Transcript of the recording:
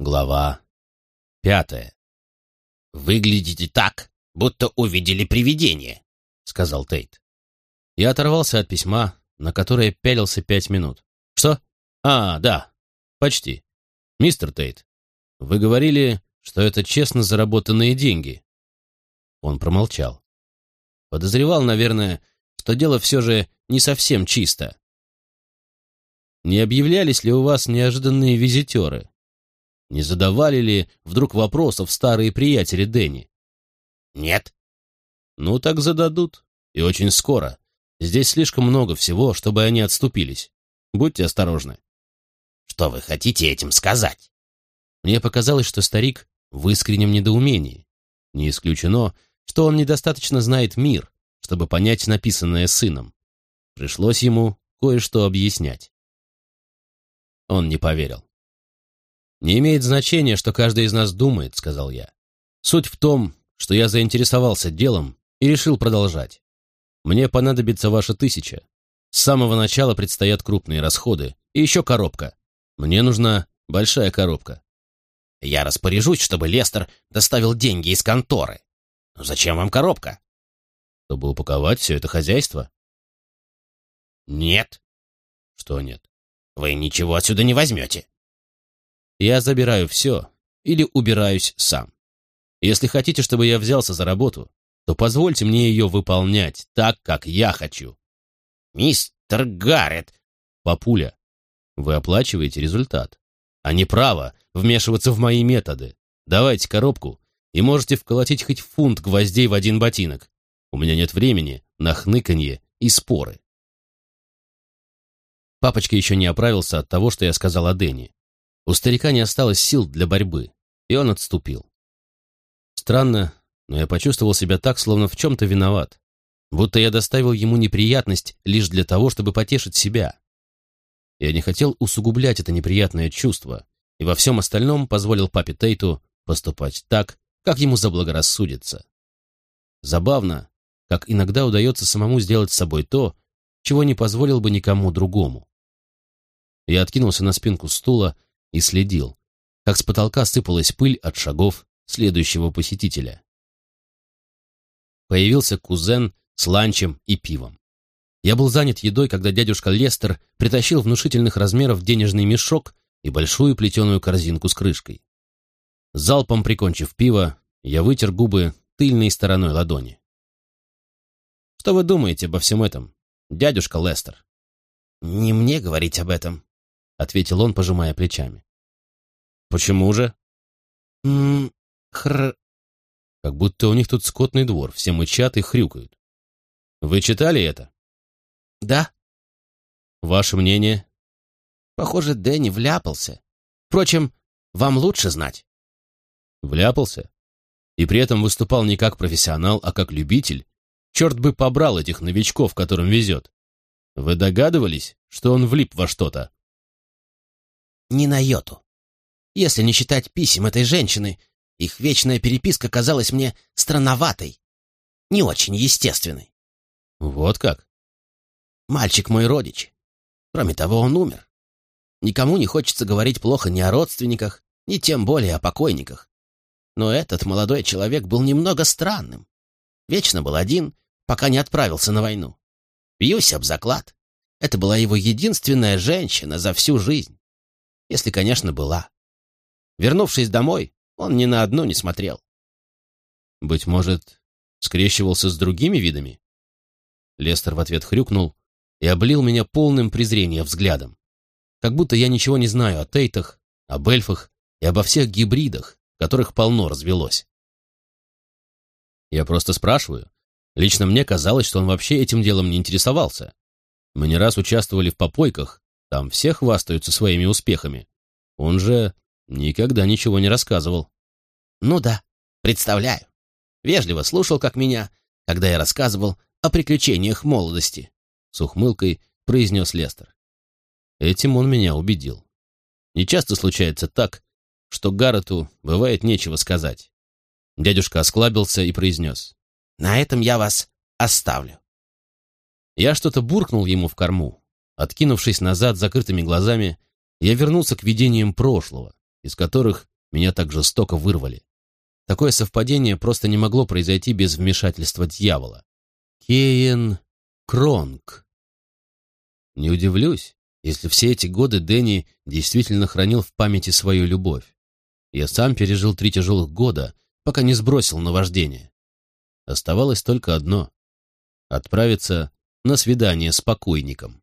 Глава пятая. «Выглядите так, будто увидели привидение», — сказал Тейт. Я оторвался от письма, на которое пялился пять минут. «Что? А, да, почти. Мистер Тейт, вы говорили, что это честно заработанные деньги». Он промолчал. Подозревал, наверное, что дело все же не совсем чисто. Не объявлялись ли у вас неожиданные визитеры? Не задавали ли вдруг вопросов старые приятели Дэнни? «Нет». «Ну так зададут. И очень скоро. Здесь слишком много всего, чтобы они отступились. Будьте осторожны». «Что вы хотите этим сказать?» Мне показалось, что старик в искреннем недоумении. Не исключено, что он недостаточно знает мир, чтобы понять написанное сыном. Пришлось ему кое-что объяснять. Он не поверил. «Не имеет значения, что каждый из нас думает», — сказал я. «Суть в том, что я заинтересовался делом и решил продолжать. Мне понадобится ваша тысяча. С самого начала предстоят крупные расходы. И еще коробка. Мне нужна большая коробка». «Я распоряжусь, чтобы Лестер доставил деньги из конторы. Но зачем вам коробка?» «Чтобы упаковать все это хозяйство». «Нет». «Что нет?» «Вы ничего отсюда не возьмете». Я забираю все или убираюсь сам. Если хотите, чтобы я взялся за работу, то позвольте мне ее выполнять так, как я хочу. Мистер Гаррет. Папуля, вы оплачиваете результат, а не право вмешиваться в мои методы. Давайте коробку, и можете вколотить хоть фунт гвоздей в один ботинок. У меня нет времени на хныканье и споры. Папочка еще не оправился от того, что я сказал о Дэнни. У старика не осталось сил для борьбы, и он отступил. Странно, но я почувствовал себя так, словно в чем-то виноват. Будто я доставил ему неприятность лишь для того, чтобы потешить себя. Я не хотел усугублять это неприятное чувство, и во всем остальном позволил папе Тейту поступать так, как ему заблагорассудится. Забавно, как иногда удается самому сделать с собой то, чего не позволил бы никому другому. Я откинулся на спинку стула и следил, как с потолка сыпалась пыль от шагов следующего посетителя. Появился кузен с ланчем и пивом. Я был занят едой, когда дядюшка Лестер притащил внушительных размеров денежный мешок и большую плетеную корзинку с крышкой. Залпом прикончив пиво, я вытер губы тыльной стороной ладони. «Что вы думаете обо всем этом, дядюшка Лестер?» «Не мне говорить об этом», — ответил он, пожимая плечами. «Почему же?» «М хр...» Как будто у них тут скотный двор, все мычат и хрюкают. «Вы читали это?» «Да». «Ваше мнение?» «Похоже, Дэнни вляпался. Впрочем, вам лучше знать». «Вляпался? И при этом выступал не как профессионал, а как любитель? Черт бы побрал этих новичков, которым везет. Вы догадывались, что он влип во что-то?» Ни на йоту. Если не считать писем этой женщины, их вечная переписка казалась мне странноватой, не очень естественной. Вот как? Мальчик мой родич. Кроме того, он умер. Никому не хочется говорить плохо ни о родственниках, ни тем более о покойниках. Но этот молодой человек был немного странным. Вечно был один, пока не отправился на войну. Бьюсь об заклад. Это была его единственная женщина за всю жизнь если, конечно, была. Вернувшись домой, он ни на одну не смотрел. Быть может, скрещивался с другими видами? Лестер в ответ хрюкнул и облил меня полным презрения взглядом. Как будто я ничего не знаю о тейтах, об эльфах и обо всех гибридах, которых полно развелось. Я просто спрашиваю. Лично мне казалось, что он вообще этим делом не интересовался. Мы не раз участвовали в попойках, там все хвастаются своими успехами. Он же никогда ничего не рассказывал. Ну да, представляю. Вежливо слушал, как меня, когда я рассказывал о приключениях молодости. С ухмылкой произнес Лестер. Этим он меня убедил. Не часто случается так, что Гаррету бывает нечего сказать. Дядюшка осклабился и произнес. «На этом я вас оставлю». Я что-то буркнул ему в корму, Откинувшись назад закрытыми глазами, я вернулся к видениям прошлого, из которых меня так жестоко вырвали. Такое совпадение просто не могло произойти без вмешательства дьявола. Кейен Кронг. Не удивлюсь, если все эти годы Дэнни действительно хранил в памяти свою любовь. Я сам пережил три тяжелых года, пока не сбросил наваждение. Оставалось только одно — отправиться на свидание с покойником.